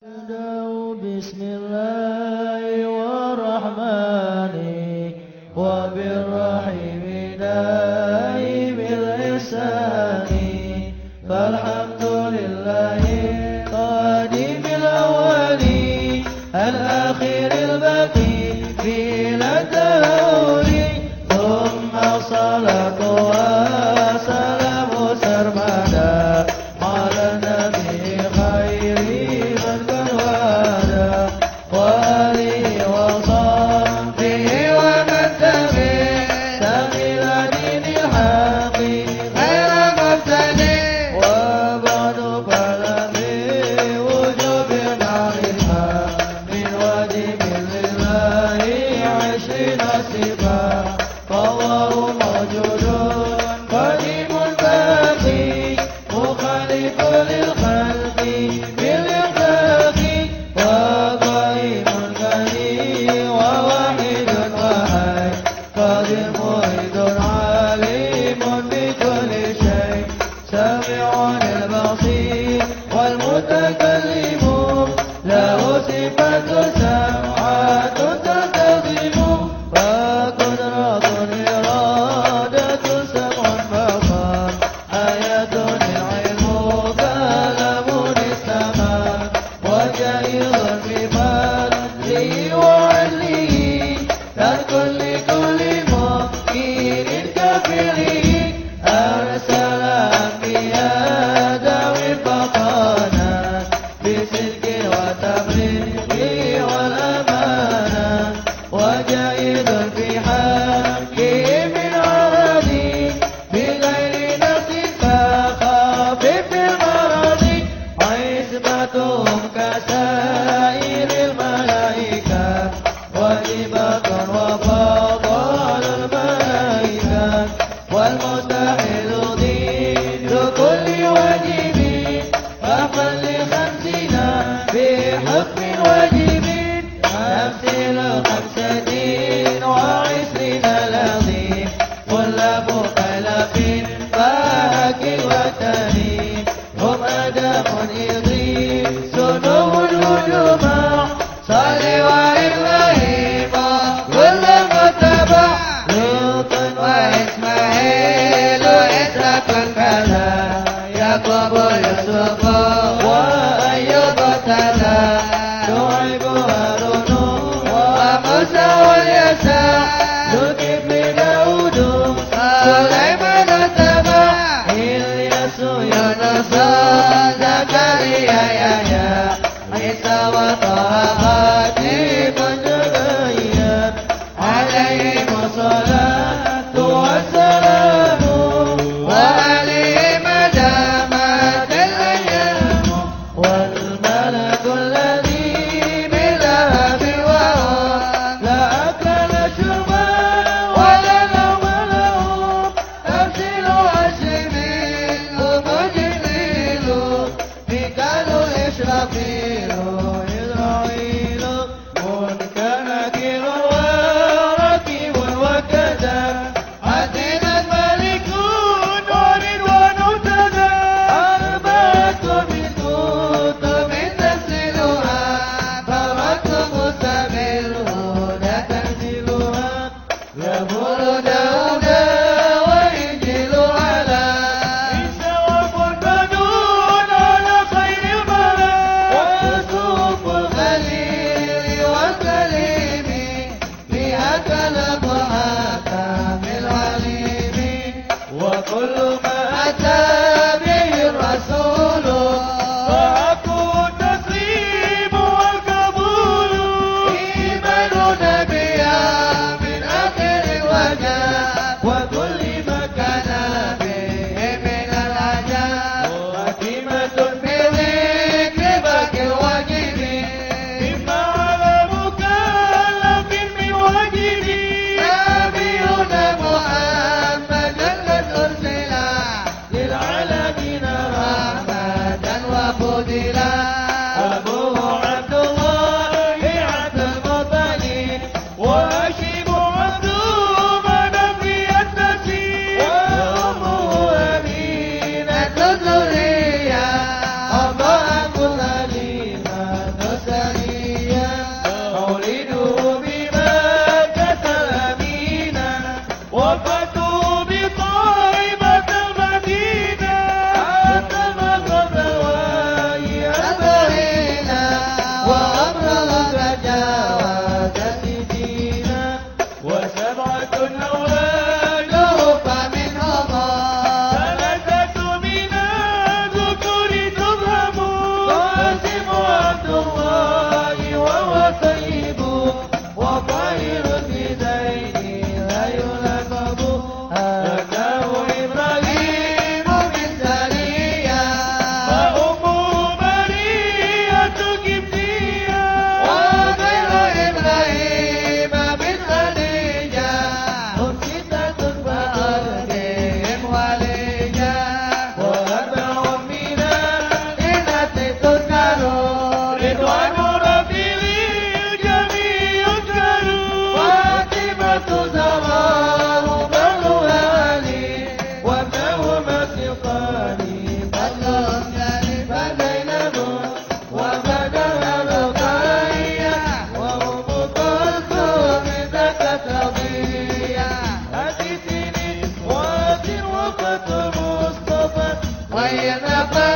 Tadau Bismillah. وكل ما أتى Zainab